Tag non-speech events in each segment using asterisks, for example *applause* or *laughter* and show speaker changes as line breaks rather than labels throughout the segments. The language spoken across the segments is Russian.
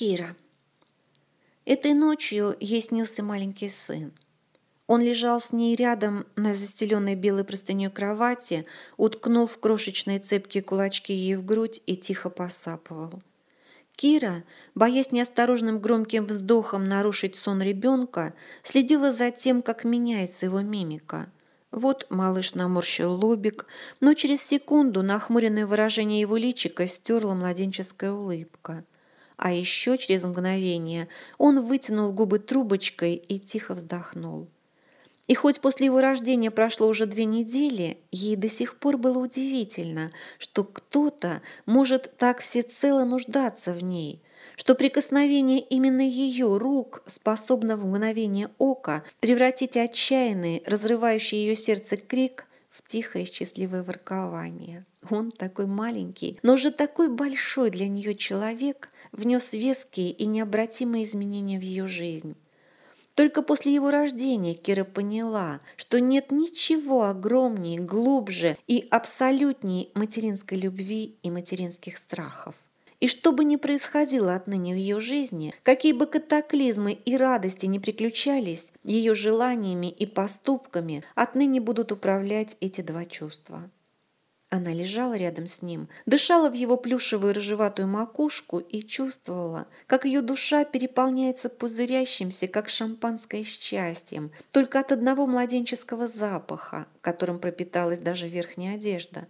Кира. Этой ночью ей снился маленький сын. Он лежал с ней рядом на застеленной белой простыней кровати, уткнув крошечные цепкие кулачки ей в грудь и тихо посапывал. Кира, боясь неосторожным громким вздохом нарушить сон ребенка, следила за тем, как меняется его мимика. Вот малыш наморщил лобик, но через секунду нахмуренное выражение его личика стерла младенческая улыбка. А еще через мгновение он вытянул губы трубочкой и тихо вздохнул. И хоть после его рождения прошло уже две недели, ей до сих пор было удивительно, что кто-то может так всецело нуждаться в ней, что прикосновение именно ее рук способно в мгновение ока превратить отчаянный, разрывающий ее сердце крик в тихое счастливое воркование. Он такой маленький, но уже такой большой для нее человек внес веские и необратимые изменения в ее жизнь. Только после его рождения Кира поняла, что нет ничего огромнее, глубже и абсолютнее материнской любви и материнских страхов. И что бы ни происходило отныне в ее жизни, какие бы катаклизмы и радости не приключались, ее желаниями и поступками отныне будут управлять эти два чувства. Она лежала рядом с ним, дышала в его плюшевую рыжеватую макушку и чувствовала, как ее душа переполняется пузырящимся, как шампанское счастьем, только от одного младенческого запаха, которым пропиталась даже верхняя одежда.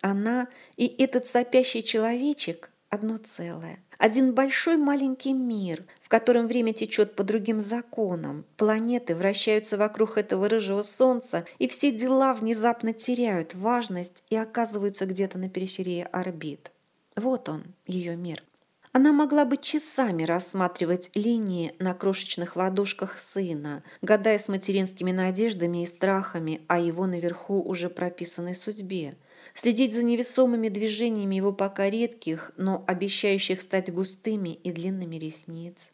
Она и этот сопящий человечек одно целое. Один большой маленький мир, в котором время течет по другим законам. Планеты вращаются вокруг этого рыжего солнца, и все дела внезапно теряют важность и оказываются где-то на периферии орбит. Вот он, ее мир. Она могла бы часами рассматривать линии на крошечных ладошках сына, гадая с материнскими надеждами и страхами о его наверху уже прописанной судьбе – следить за невесомыми движениями его пока редких, но обещающих стать густыми и длинными ресниц.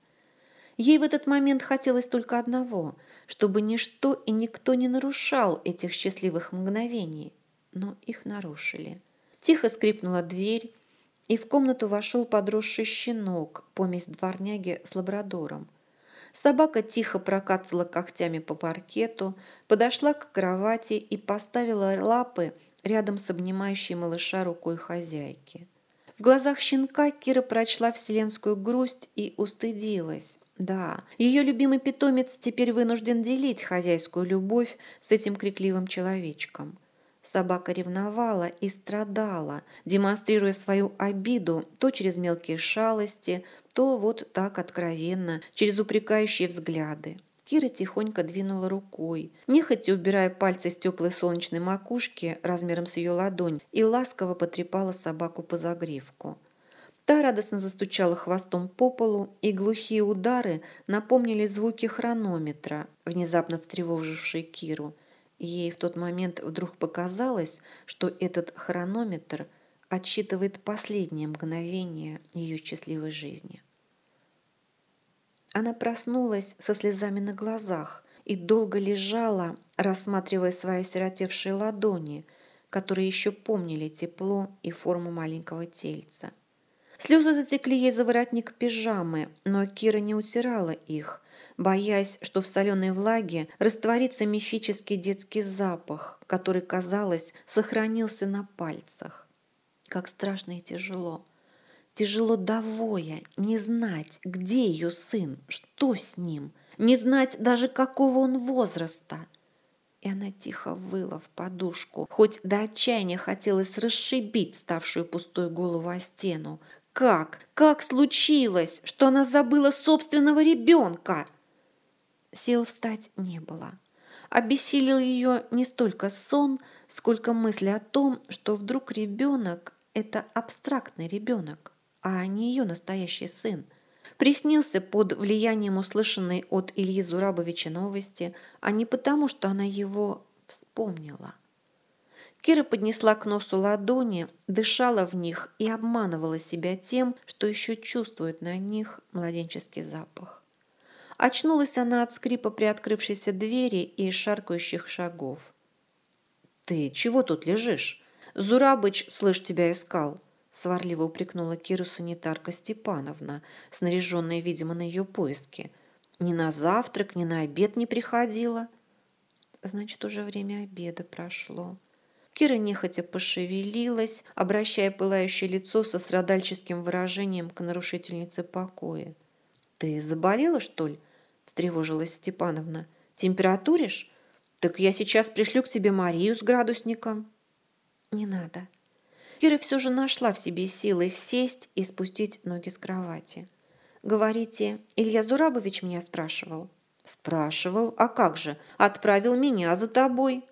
Ей в этот момент хотелось только одного, чтобы ничто и никто не нарушал этих счастливых мгновений, но их нарушили. Тихо скрипнула дверь, и в комнату вошел подросший щенок, помесь дворняги с лабрадором. Собака тихо прокацала когтями по паркету, подошла к кровати и поставила лапы рядом с обнимающей малыша рукой хозяйки. В глазах щенка Кира прочла вселенскую грусть и устыдилась. Да, ее любимый питомец теперь вынужден делить хозяйскую любовь с этим крикливым человечком. Собака ревновала и страдала, демонстрируя свою обиду то через мелкие шалости, то вот так откровенно, через упрекающие взгляды. Кира тихонько двинула рукой, нехотя убирая пальцы с теплой солнечной макушки размером с ее ладонь, и ласково потрепала собаку по загривку. Та радостно застучала хвостом по полу, и глухие удары напомнили звуки хронометра, внезапно встревожившие Киру. Ей в тот момент вдруг показалось, что этот хронометр отсчитывает последнее мгновение ее счастливой жизни. Она проснулась со слезами на глазах и долго лежала, рассматривая свои сиротевшие ладони, которые еще помнили тепло и форму маленького тельца. Слезы затекли ей за воротник пижамы, но Кира не утирала их, боясь, что в соленой влаге растворится мифический детский запах, который, казалось, сохранился на пальцах. Как страшно и тяжело. Тяжело довоя не знать, где ее сын, что с ним, не знать даже какого он возраста. И она тихо выла в подушку, хоть до отчаяния хотелось расшибить ставшую пустой голову о стену. Как? Как случилось, что она забыла собственного ребенка? Сил встать не было. Обессилил ее не столько сон, сколько мысли о том, что вдруг ребенок – это абстрактный ребенок а не ее настоящий сын. Приснился под влиянием услышанной от Ильи Зурабовича новости, а не потому, что она его вспомнила. Кира поднесла к носу ладони, дышала в них и обманывала себя тем, что еще чувствует на них младенческий запах. Очнулась она от скрипа приоткрывшейся двери и шаркающих шагов. «Ты чего тут лежишь? Зурабыч, слышь, тебя искал. Сварливо упрекнула Киру санитарка Степановна, снаряженная, видимо, на ее поиски. Ни на завтрак, ни на обед не приходила. Значит, уже время обеда прошло. Кира нехотя пошевелилась, обращая пылающее лицо со страдальческим выражением к нарушительнице покоя. «Ты заболела, что ли?» – встревожилась Степановна. «Температуришь? Так я сейчас пришлю к тебе Марию с градусником». «Не надо». Кира все же нашла в себе силы сесть и спустить ноги с кровати. «Говорите, Илья Зурабович меня спрашивал?» «Спрашивал. А как же? Отправил меня за тобой».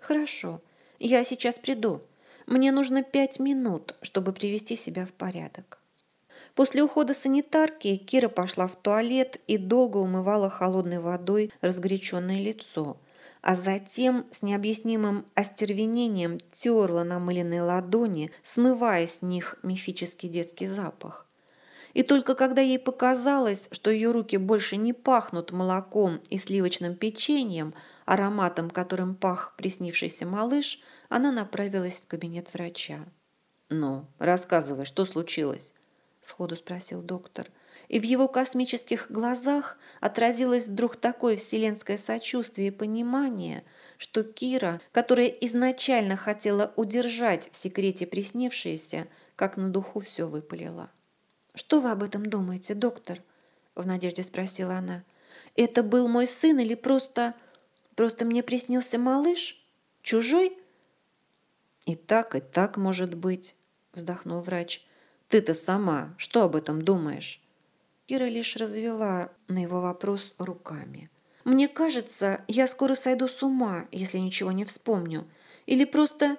«Хорошо. Я сейчас приду. Мне нужно пять минут, чтобы привести себя в порядок». После ухода санитарки Кира пошла в туалет и долго умывала холодной водой разгоряченное лицо, а затем с необъяснимым остервенением терла намыленные ладони, смывая с них мифический детский запах. И только когда ей показалось, что ее руки больше не пахнут молоком и сливочным печеньем, ароматом, которым пах приснившийся малыш, она направилась в кабинет врача. «Ну, рассказывай, что случилось?» сходу спросил доктор. И в его космических глазах отразилось вдруг такое вселенское сочувствие и понимание, что Кира, которая изначально хотела удержать в секрете приснившееся, как на духу все выпалила. «Что вы об этом думаете, доктор?» – в надежде спросила она. «Это был мой сын или просто... просто мне приснился малыш? Чужой?»
«И так, и так может быть», – вздохнул врач. Ты-то сама что об этом думаешь?»
Кира лишь развела на его вопрос руками. «Мне кажется, я скоро сойду с ума, если ничего не вспомню. Или просто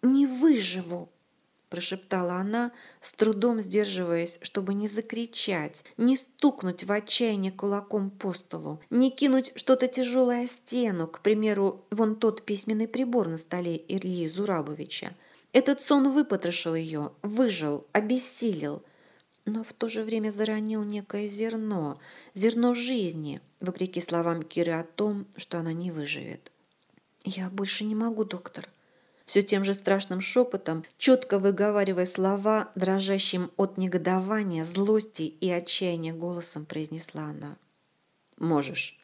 не выживу», – прошептала она, с трудом сдерживаясь, чтобы не закричать, не стукнуть в отчаянии кулаком по столу, не кинуть что-то тяжелое о стену, к примеру, вон тот письменный прибор на столе Ильи Зурабовича – этот сон выпотрошил ее, выжил, обессилил, но в то же время заронил некое зерно, зерно жизни, вопреки словам Киры о том, что она не выживет. «Я больше не могу, доктор», все тем же страшным шепотом, четко выговаривая слова, дрожащим от негодования, злости и отчаяния голосом произнесла она.
«Можешь»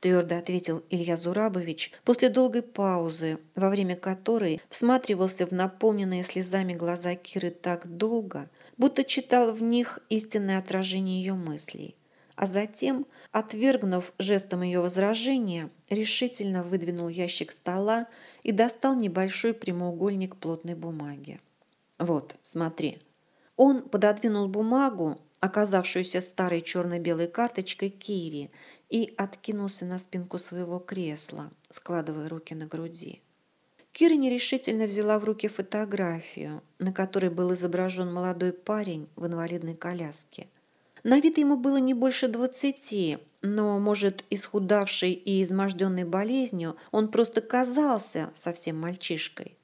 твердо ответил Илья Зурабович после долгой паузы, во время которой всматривался в наполненные слезами глаза Киры так долго, будто читал в них истинное отражение ее мыслей. А затем, отвергнув жестом ее возражения, решительно выдвинул ящик стола и достал небольшой прямоугольник плотной бумаги. «Вот, смотри». Он пододвинул бумагу, оказавшуюся старой черно-белой карточкой Кири, и откинулся на спинку своего кресла, складывая руки на груди. Кира нерешительно взяла в руки фотографию, на которой был изображен молодой парень в инвалидной коляске. На вид ему было не больше двадцати, но, может, исхудавший и изможденный болезнью, он просто казался совсем мальчишкой.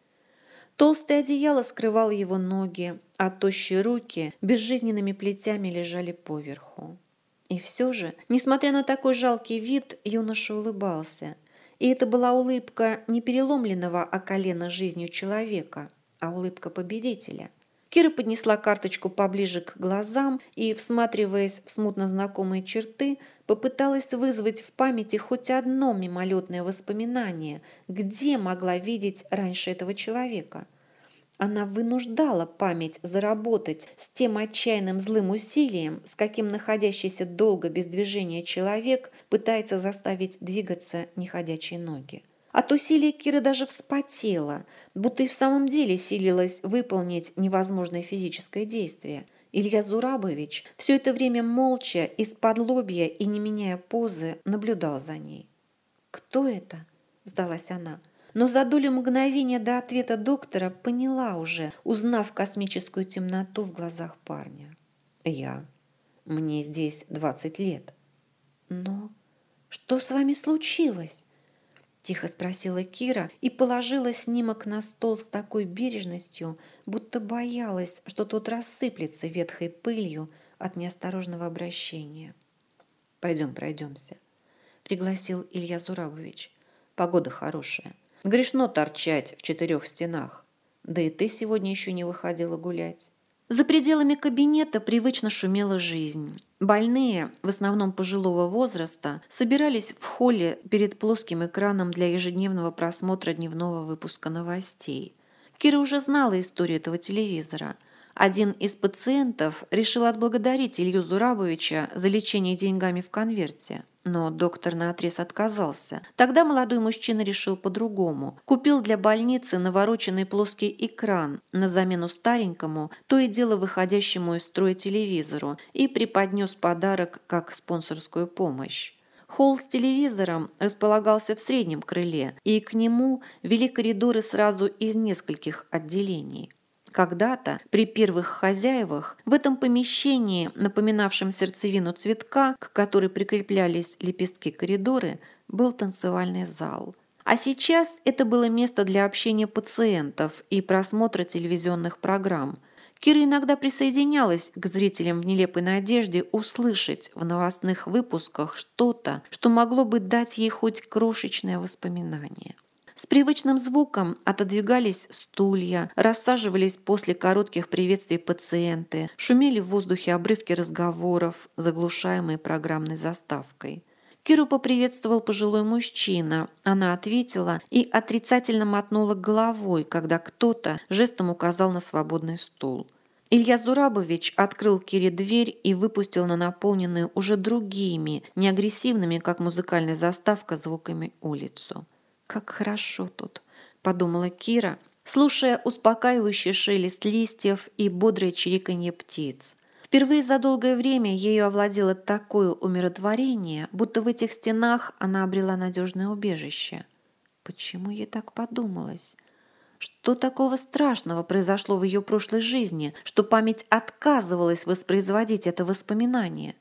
Толстое одеяло скрывало его ноги, а тощие руки безжизненными плетями лежали поверху. И все же, несмотря на такой жалкий вид, юноша улыбался. И это была улыбка не переломленного о колено жизнью человека, а улыбка победителя. Кира поднесла карточку поближе к глазам и, всматриваясь в смутно знакомые черты, попыталась вызвать в памяти хоть одно мимолетное воспоминание, где могла видеть раньше этого человека – она вынуждала память заработать с тем отчаянным злым усилием, с каким находящийся долго без движения человек пытается заставить двигаться неходячие ноги. От усилий Кира даже вспотела, будто и в самом деле силилась выполнить невозможное физическое действие. Илья Зурабович все это время молча, из-под лобья и не меняя позы, наблюдал за ней. «Кто это?» – сдалась она – но за долю мгновения до ответа доктора поняла уже, узнав космическую темноту в глазах парня.
«Я. Мне здесь двадцать лет».
«Но что с вами случилось?» Тихо спросила Кира и положила снимок на стол с такой бережностью, будто боялась, что тот рассыплется ветхой пылью от неосторожного обращения.
«Пойдем пройдемся», — пригласил Илья Зурабович. «Погода хорошая. Грешно торчать в четырех стенах. Да и ты сегодня еще не выходила гулять.
За пределами кабинета привычно шумела жизнь. Больные, в основном пожилого возраста, собирались в холле перед плоским экраном для ежедневного просмотра дневного выпуска новостей. Кира уже знала историю этого телевизора – один из пациентов решил отблагодарить Илью Зурабовича за лечение деньгами в конверте. Но доктор наотрез отказался. Тогда молодой мужчина решил по-другому. Купил для больницы навороченный плоский экран на замену старенькому, то и дело выходящему из строя телевизору, и преподнес подарок как спонсорскую помощь. Холл с телевизором располагался в среднем крыле, и к нему вели коридоры сразу из нескольких отделений. Когда-то, при первых хозяевах, в этом помещении, напоминавшем сердцевину цветка, к которой прикреплялись лепестки коридоры, был танцевальный зал. А сейчас это было место для общения пациентов и просмотра телевизионных программ. Кира иногда присоединялась к зрителям в нелепой надежде услышать в новостных выпусках что-то, что могло бы дать ей хоть крошечное воспоминание. С привычным звуком отодвигались стулья, рассаживались после коротких приветствий пациенты, шумели в воздухе обрывки разговоров, заглушаемые программной заставкой. Киру поприветствовал пожилой мужчина. Она ответила и отрицательно мотнула головой, когда кто-то жестом указал на свободный стул. Илья Зурабович открыл Кире дверь и выпустил на наполненную уже другими, не агрессивными, как музыкальная заставка, звуками улицу. «Как хорошо тут», – подумала Кира, слушая успокаивающий шелест листьев и бодрое чириканье птиц. Впервые за долгое время ею овладело такое умиротворение, будто в этих стенах она обрела надежное убежище. Почему ей так подумалось? Что такого страшного произошло в ее прошлой жизни, что память отказывалась воспроизводить это воспоминание?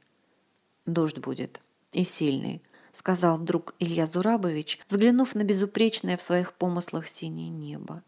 Дождь будет. И сильный. — сказал вдруг Илья Зурабович, взглянув на безупречное в своих помыслах синее небо.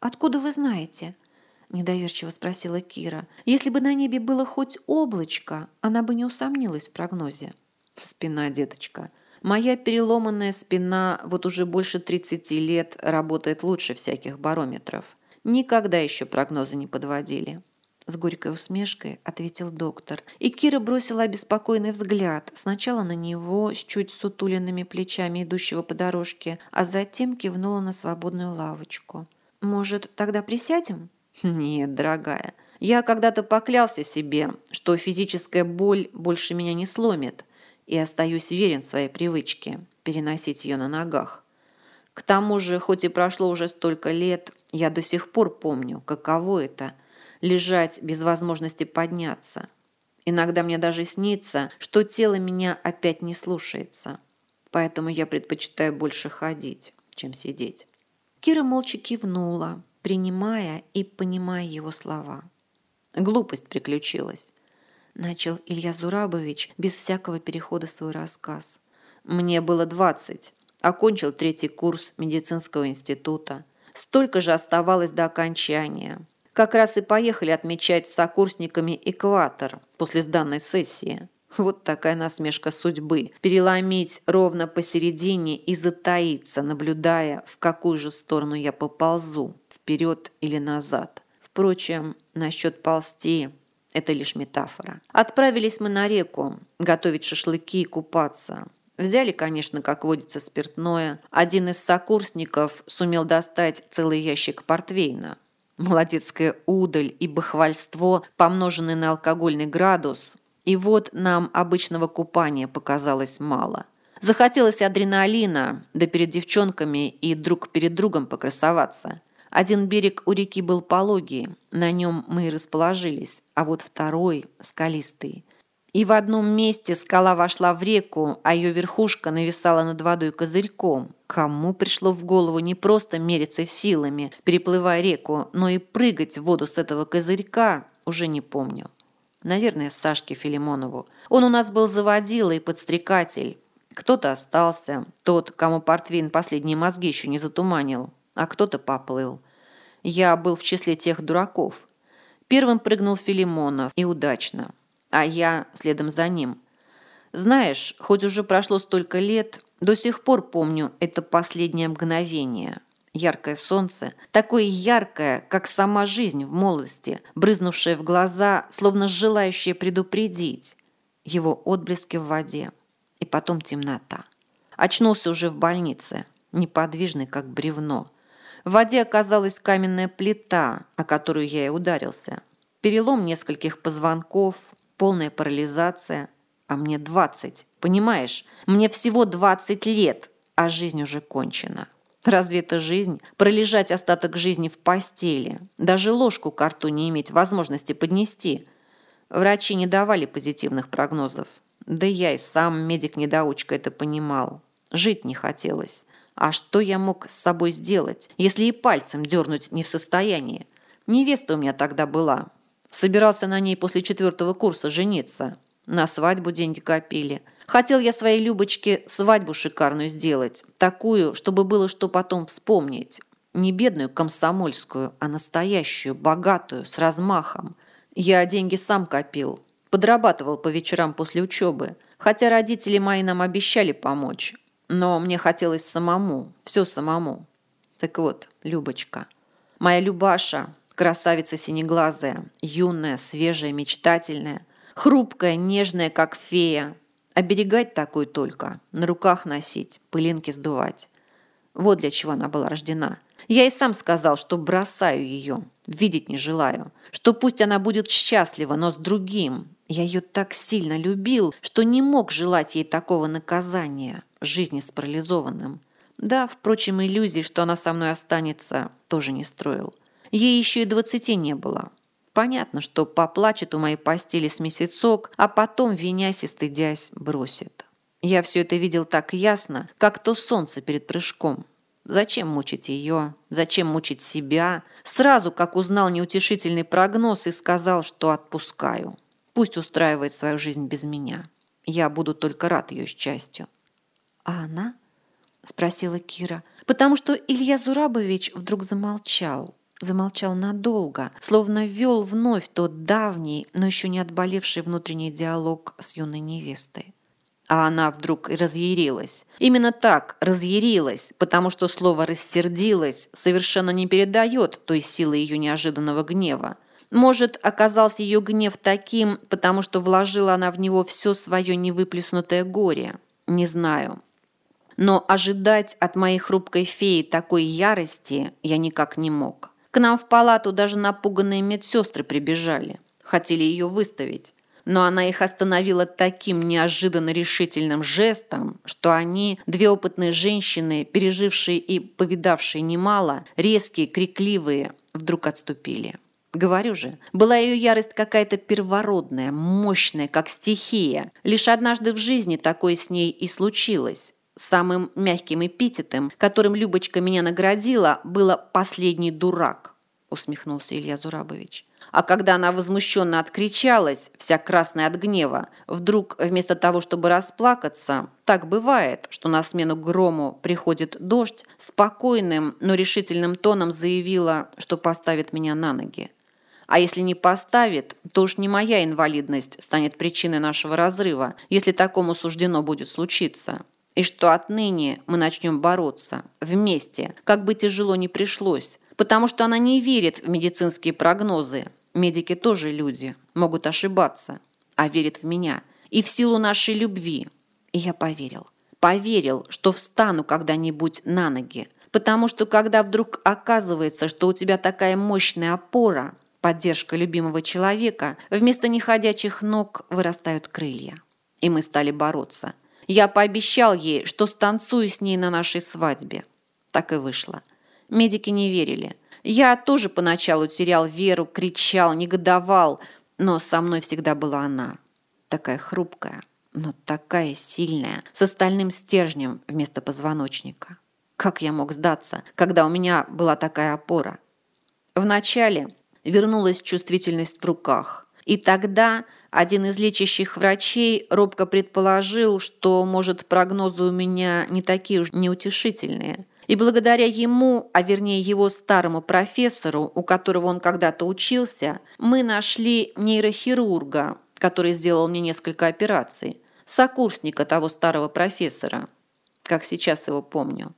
«Откуда вы знаете?» — недоверчиво спросила Кира. «Если бы на небе было хоть облачко, она бы не усомнилась в прогнозе». «Спина, деточка. Моя переломанная спина вот уже больше 30 лет работает лучше всяких барометров. Никогда еще прогнозы не подводили». С горькой усмешкой ответил доктор. И Кира бросила обеспокоенный взгляд. Сначала на него с чуть сутуленными плечами, идущего по дорожке, а затем кивнула на свободную лавочку. «Может, тогда присядем?» *laughs* «Нет, дорогая. Я когда-то поклялся себе, что физическая боль больше меня не сломит, и остаюсь верен своей привычке переносить ее на ногах. К тому же, хоть и прошло уже столько лет, я до сих пор помню, каково это – лежать без возможности подняться. Иногда мне даже снится, что тело меня опять не слушается. Поэтому я предпочитаю больше ходить, чем сидеть. Кира молча кивнула, принимая и понимая его слова. Глупость приключилась. Начал Илья Зурабович без всякого перехода свой рассказ. Мне было двадцать. Окончил третий курс медицинского института. Столько же оставалось до окончания. Как раз и поехали отмечать с сокурсниками экватор после сданной сессии. Вот такая насмешка судьбы. Переломить ровно посередине и затаиться, наблюдая, в какую же сторону я поползу, вперед или назад. Впрочем, насчет ползти – это лишь метафора. Отправились мы на реку, готовить шашлыки и купаться. Взяли, конечно, как водится, спиртное. Один из сокурсников сумел достать целый ящик портвейна. Молодецкая удаль и бахвальство, помноженные на алкогольный градус. И вот нам обычного купания показалось мало. Захотелось адреналина, да перед девчонками и друг перед другом покрасоваться. Один берег у реки был пологий, на нем мы и расположились, а вот второй – скалистый. И в одном месте скала вошла в реку, а ее верхушка нависала над водой козырьком. Кому пришло в голову не просто мериться силами, переплывая реку, но и прыгать в воду с этого козырька, уже не помню. Наверное, Сашке Филимонову. Он у нас был заводила и подстрекатель. Кто-то остался, тот, кому портвейн последние мозги еще не затуманил, а кто-то поплыл. Я был в числе тех дураков. Первым прыгнул Филимонов, и удачно а я следом за ним. Знаешь, хоть уже прошло столько лет, до сих пор помню это последнее мгновение.
Яркое солнце, такое яркое, как сама жизнь в молодости, брызнувшее в глаза, словно желающее предупредить. Его отблески в воде. И потом темнота. Очнулся уже в больнице, неподвижный, как бревно. В воде оказалась каменная плита, о которую я и ударился. Перелом нескольких позвонков, полная парализация. А мне двадцать, понимаешь? Мне всего двадцать лет, а жизнь уже кончена. Разве это жизнь? Пролежать остаток жизни в постели. Даже ложку к рту не иметь возможности поднести. Врачи не давали позитивных прогнозов. Да я и сам, медик-недоучка, это понимал. Жить не хотелось. А что я мог с собой сделать, если и пальцем дернуть не в состоянии? Невеста у меня тогда была. Собирался на ней после четвертого курса жениться. На свадьбу деньги копили. Хотел я своей Любочке свадьбу шикарную сделать, такую, чтобы было что потом вспомнить. Не бедную комсомольскую, а настоящую, богатую, с размахом. Я деньги сам копил, подрабатывал по вечерам после учебы, хотя родители мои нам обещали помочь. Но мне хотелось самому, все самому. Так вот, Любочка, моя Любаша, красавица синеглазая, юная, свежая, мечтательная, хрупкая, нежная, как фея, Оберегать такой только, на руках носить, пылинки сдувать. Вот для чего она была рождена. Я и сам сказал, что бросаю ее, видеть не желаю, что пусть она будет счастлива, но с другим. Я ее так сильно любил, что не мог желать ей такого наказания, жизни с парализованным. Да, впрочем, иллюзий, что она со мной останется, тоже не строил. Ей еще и двадцати не было. Понятно, что поплачет у моей постели с месяцок, а потом, винясь и стыдясь, бросит. Я все это видел так ясно, как то солнце перед прыжком. Зачем мучить ее? Зачем мучить себя? Сразу, как узнал неутешительный прогноз и сказал, что отпускаю. Пусть устраивает свою жизнь без меня. Я буду только рад ее счастью. «А она?» – спросила Кира, потому что Илья Зурабович вдруг замолчал, замолчал надолго, словно вел вновь тот давний, но еще не отболевший внутренний диалог с юной невестой. А она вдруг разъярилась. Именно так, разъярилась, потому что слово «рассердилась» совершенно не передает той силы ее неожиданного гнева. Может, оказался ее гнев таким, потому что вложила она в него все свое невыплеснутое горе. Не знаю. Но ожидать от моей хрупкой феи такой ярости я никак не мог. К нам в палату даже напуганные медсестры прибежали. Хотели ее выставить. Но она их остановила таким неожиданно решительным жестом, что они, две опытные женщины, пережившие и повидавшие немало, резкие, крикливые, вдруг отступили. Говорю же, была ее ярость какая-то первородная, мощная, как стихия. Лишь однажды в жизни такое с ней и случилось. Самым мягким эпитетом, которым Любочка меня наградила, было «последний дурак», усмехнулся Илья Зурабович. А когда она возмущенно откричалась, вся красная от гнева, вдруг вместо того, чтобы расплакаться, так бывает, что на смену грому приходит дождь, спокойным, но решительным тоном заявила, что поставит меня на ноги. А если не поставит, то уж не моя инвалидность станет причиной нашего разрыва, если такому суждено будет случиться и что отныне мы начнем бороться вместе, как бы тяжело ни пришлось, потому что она не верит в медицинские прогнозы. Медики тоже люди, могут ошибаться, а верит в меня и в силу нашей любви. И я поверил. Поверил, что встану когда-нибудь на ноги, потому что когда вдруг оказывается, что у тебя такая мощная опора, поддержка любимого человека, вместо неходячих ног вырастают крылья. И мы стали бороться – я пообещал ей, что станцую с ней на нашей свадьбе. Так и вышло. Медики не верили. Я тоже поначалу терял веру, кричал, негодовал, но со мной всегда была она. Такая хрупкая, но такая сильная, с остальным стержнем вместо позвоночника. Как я мог сдаться, когда у меня была такая опора? Вначале вернулась чувствительность в руках. И тогда один из лечащих врачей робко предположил, что, может, прогнозы у меня не такие уж неутешительные. И благодаря ему, а вернее его старому профессору, у которого он когда-то учился, мы нашли нейрохирурга, который сделал мне несколько операций, сокурсника того старого профессора, как сейчас его помню.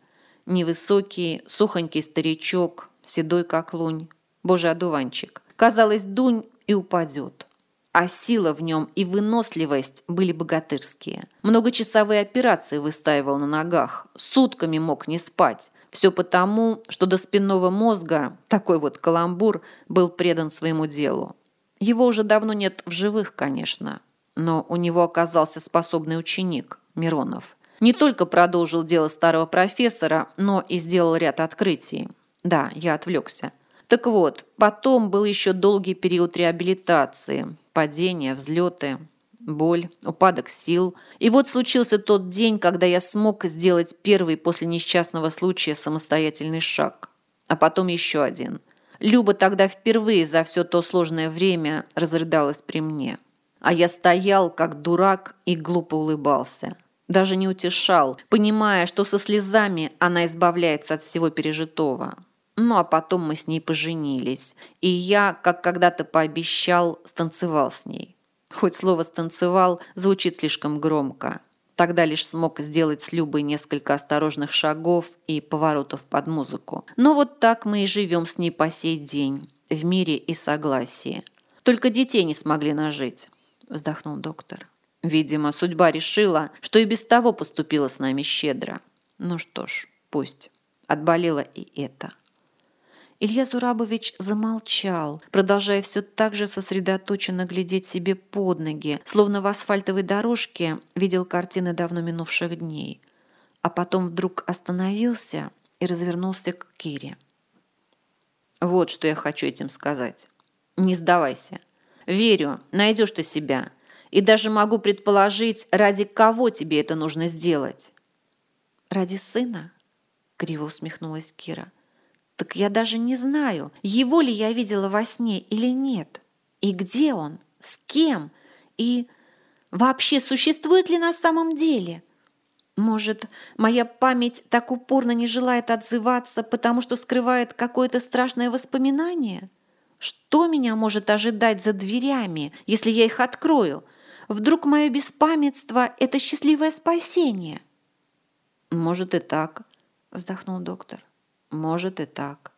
Невысокий, сухонький старичок, седой как лунь. Боже, одуванчик. Казалось, дунь и упадет. А сила в нем и выносливость были богатырские. Многочасовые операции выстаивал на ногах, сутками мог не спать. Все потому, что до спинного мозга такой вот каламбур был предан своему делу. Его уже давно нет в живых, конечно, но у него оказался способный ученик, Миронов. Не только продолжил дело старого профессора, но и сделал ряд открытий. Да, я отвлекся. Так вот, потом был еще долгий период реабилитации, падения, взлеты, боль, упадок сил. И вот случился тот день, когда я смог сделать первый после несчастного случая самостоятельный шаг. А потом еще один. Люба тогда впервые за все то сложное время разрыдалась при мне. А я стоял, как дурак, и глупо улыбался. Даже не утешал, понимая, что со слезами она избавляется от всего пережитого. Ну а потом мы с ней поженились, и я, как когда-то пообещал, станцевал с ней. Хоть слово «станцевал» звучит слишком громко. Тогда лишь смог сделать с Любой несколько осторожных шагов и поворотов под музыку. Но вот так мы и живем с ней по сей день, в мире и согласии. Только детей не смогли нажить, вздохнул доктор. Видимо, судьба решила, что и без того поступила с нами щедро. Ну что ж, пусть. Отболело и это. Илья Зурабович замолчал, продолжая все так же сосредоточенно глядеть себе под ноги, словно в асфальтовой дорожке видел картины давно минувших дней. А потом вдруг остановился и развернулся к Кире. «Вот что я хочу этим сказать. Не сдавайся. Верю, найдешь ты себя. И даже могу предположить, ради кого тебе это нужно сделать». «Ради сына?» — криво усмехнулась Кира. — так я даже не знаю, его ли я видела во сне или нет. И где он? С кем? И вообще существует ли на самом деле? Может, моя память так упорно не желает отзываться, потому что скрывает какое-то страшное воспоминание? Что меня может ожидать за дверями, если я их открою? Вдруг мое беспамятство – это счастливое спасение?
Может и так, вздохнул доктор. Может и так.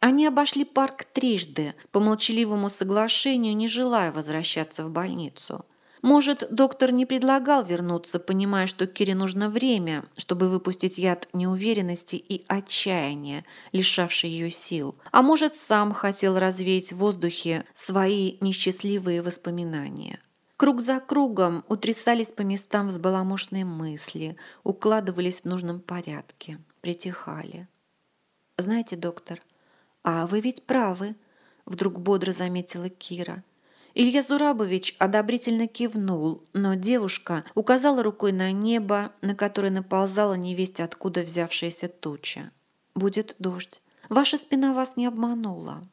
Они обошли парк трижды, по молчаливому соглашению, не желая возвращаться в больницу. Может, доктор не предлагал вернуться, понимая, что Кире нужно время, чтобы выпустить яд неуверенности и отчаяния, лишавший ее сил. А может, сам хотел развеять в воздухе свои несчастливые воспоминания. Круг за кругом утрясались по местам взбаламошные мысли, укладывались в нужном порядке притихали. «Знаете, доктор, а вы ведь правы», — вдруг бодро заметила Кира. Илья Зурабович одобрительно кивнул, но девушка указала рукой на небо, на которое наползала невесть откуда взявшаяся туча. «Будет дождь. Ваша спина вас не обманула.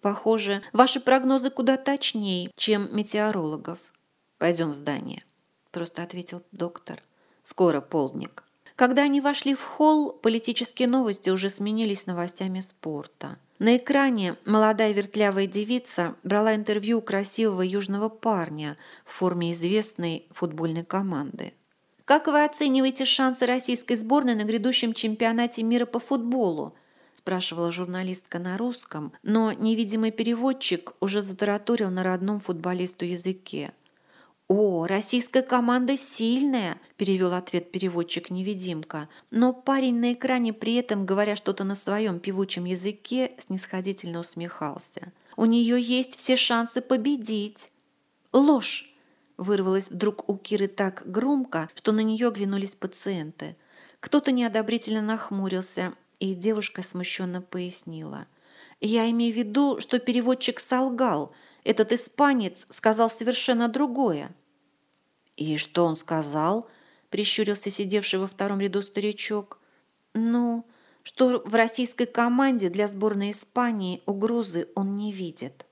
Похоже, ваши прогнозы куда точнее, чем метеорологов. Пойдем в здание», — просто ответил доктор. «Скоро полдник». Когда они вошли в холл, политические новости уже сменились новостями спорта. На экране молодая вертлявая девица брала интервью у красивого южного парня в форме известной футбольной команды. «Как вы оцениваете шансы российской сборной на грядущем чемпионате мира по футболу?» спрашивала журналистка на русском, но невидимый переводчик уже затараторил на родном футболисту языке. «О, российская команда сильная!» – перевел ответ переводчик-невидимка. Но парень на экране при этом, говоря что-то на своем певучем языке, снисходительно усмехался. «У нее есть все шансы победить!» «Ложь!» – вырвалось вдруг у Киры так громко, что на нее оглянулись пациенты. Кто-то неодобрительно нахмурился, и девушка смущенно пояснила. «Я имею в виду, что переводчик солгал. Этот испанец сказал совершенно другое». «И что он сказал?» – прищурился сидевший во втором ряду старичок. «Ну, что в российской команде для сборной Испании угрозы он не видит».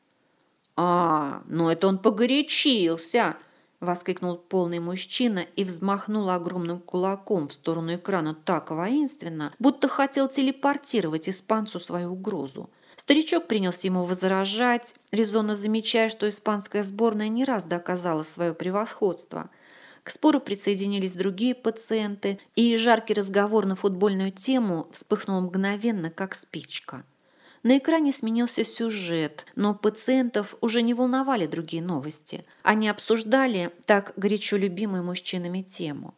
«А, ну это он погорячился!» – воскликнул полный мужчина и взмахнул огромным кулаком в сторону экрана так воинственно, будто хотел телепортировать испанцу свою угрозу. Старичок принялся ему возражать, резонно замечая, что испанская сборная не раз доказала свое превосходство. К спору присоединились другие пациенты, и жаркий разговор на футбольную тему вспыхнул мгновенно, как спичка. На экране сменился сюжет, но пациентов уже не волновали другие новости. Они обсуждали так горячо любимую мужчинами тему.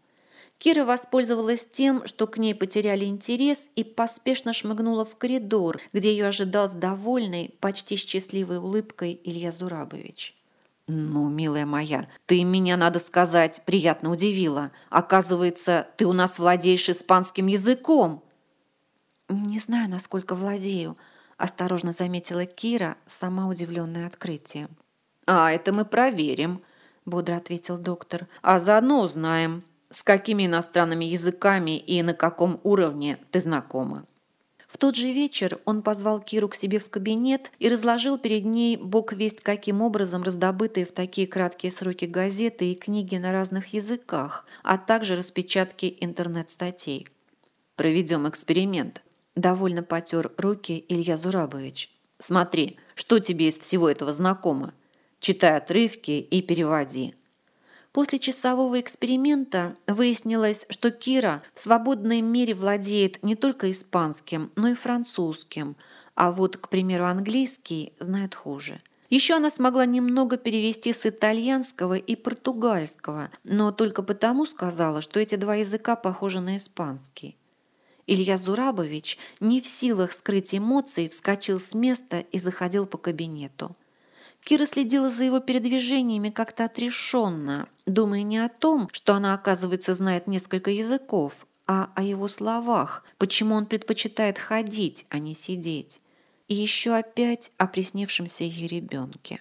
Кира воспользовалась тем, что к ней потеряли интерес и поспешно шмыгнула в коридор, где ее ожидал с довольной, почти счастливой улыбкой Илья Зурабович.
«Ну, милая моя, ты меня, надо сказать, приятно удивила. Оказывается, ты у нас владеешь испанским языком».
«Не знаю, насколько владею», – осторожно заметила Кира, сама удивленная открытием.
«А это мы проверим», – бодро ответил доктор. «А заодно узнаем, с какими иностранными языками и на каком уровне ты знакома.
В тот же вечер он позвал Киру к себе в кабинет и разложил перед ней бог весть каким образом раздобытые в такие краткие сроки газеты и книги на разных языках, а также распечатки интернет-статей.
«Проведем эксперимент», – довольно потер руки Илья Зурабович. «Смотри, что тебе из всего этого знакомо? Читай отрывки и переводи.
После часового эксперимента выяснилось, что Кира в свободной мере владеет не только испанским, но и французским, а вот, к примеру, английский знает хуже. Еще она смогла немного перевести с итальянского и португальского, но только потому сказала, что эти два языка похожи на испанский. Илья Зурабович, не в силах скрыть эмоции, вскочил с места и заходил по кабинету. Кира следила за его передвижениями как-то отрешенно, думая не о том, что она, оказывается, знает несколько языков, а о его словах, почему он предпочитает ходить, а не сидеть. И еще опять о приснившемся ей ребенке.